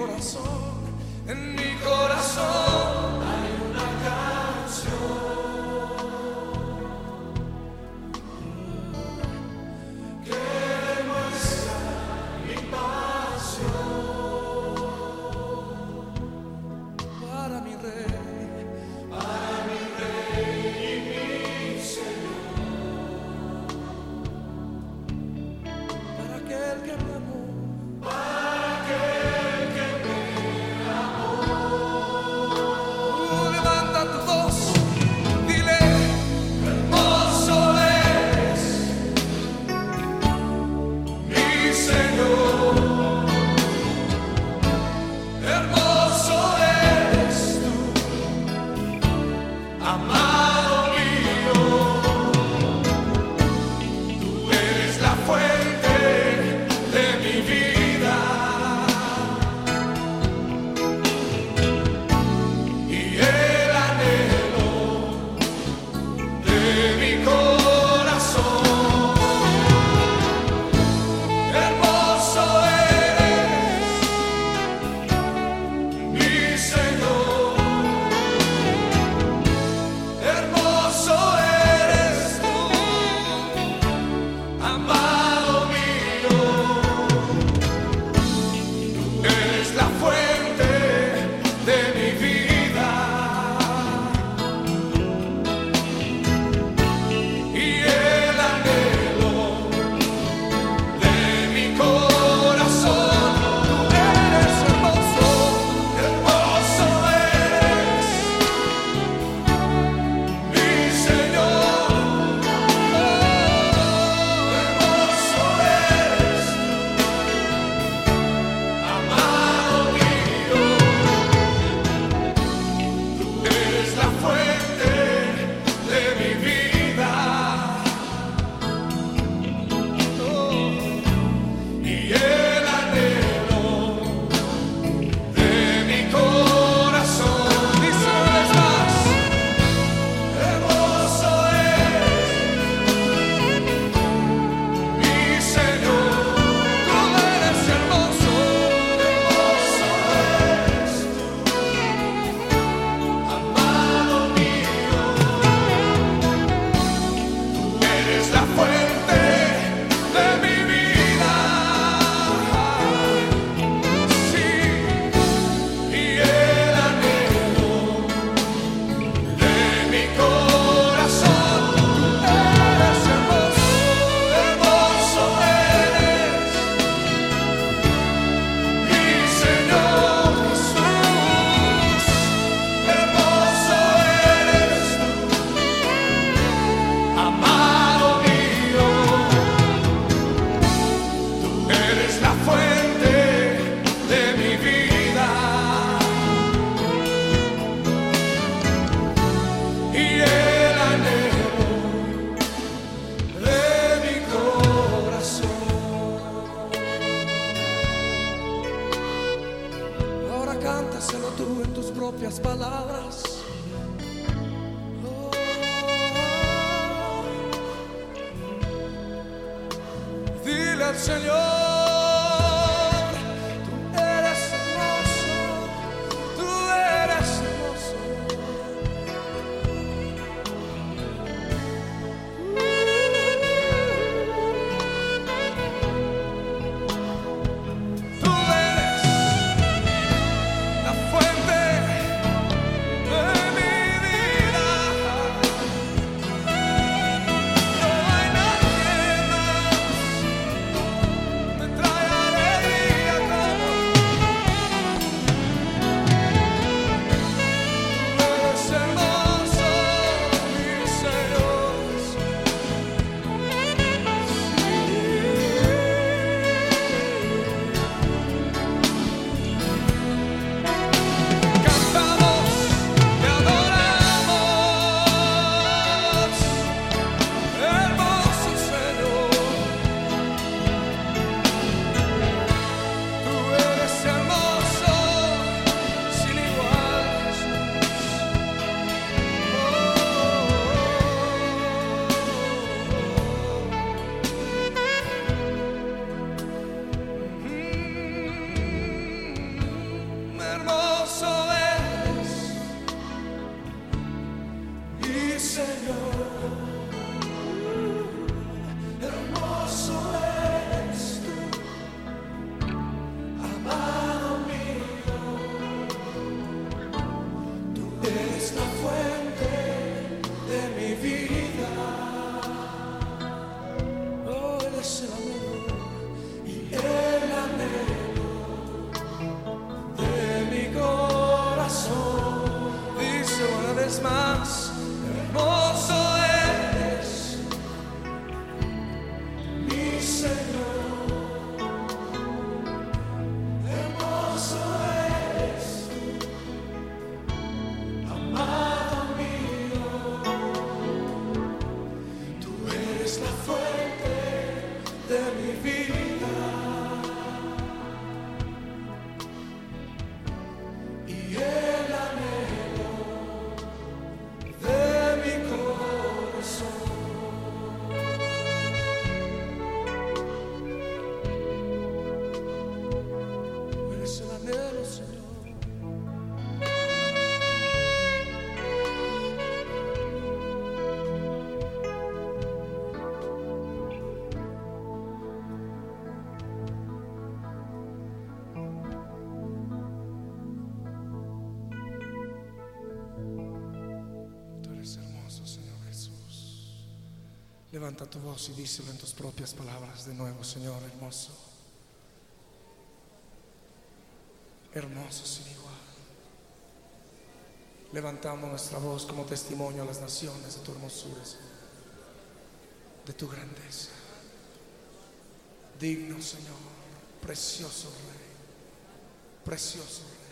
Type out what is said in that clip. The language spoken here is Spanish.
corazón, en mi corazón Senhor. Levanta tu voz y díselo en tus propias palabras de nuevo, Señor hermoso. Hermoso sin igual. Levantamos nuestra voz como testimonio a las naciones de tu hermosura, de tu grandeza. Digno, Señor, precioso Rey, precioso Rey.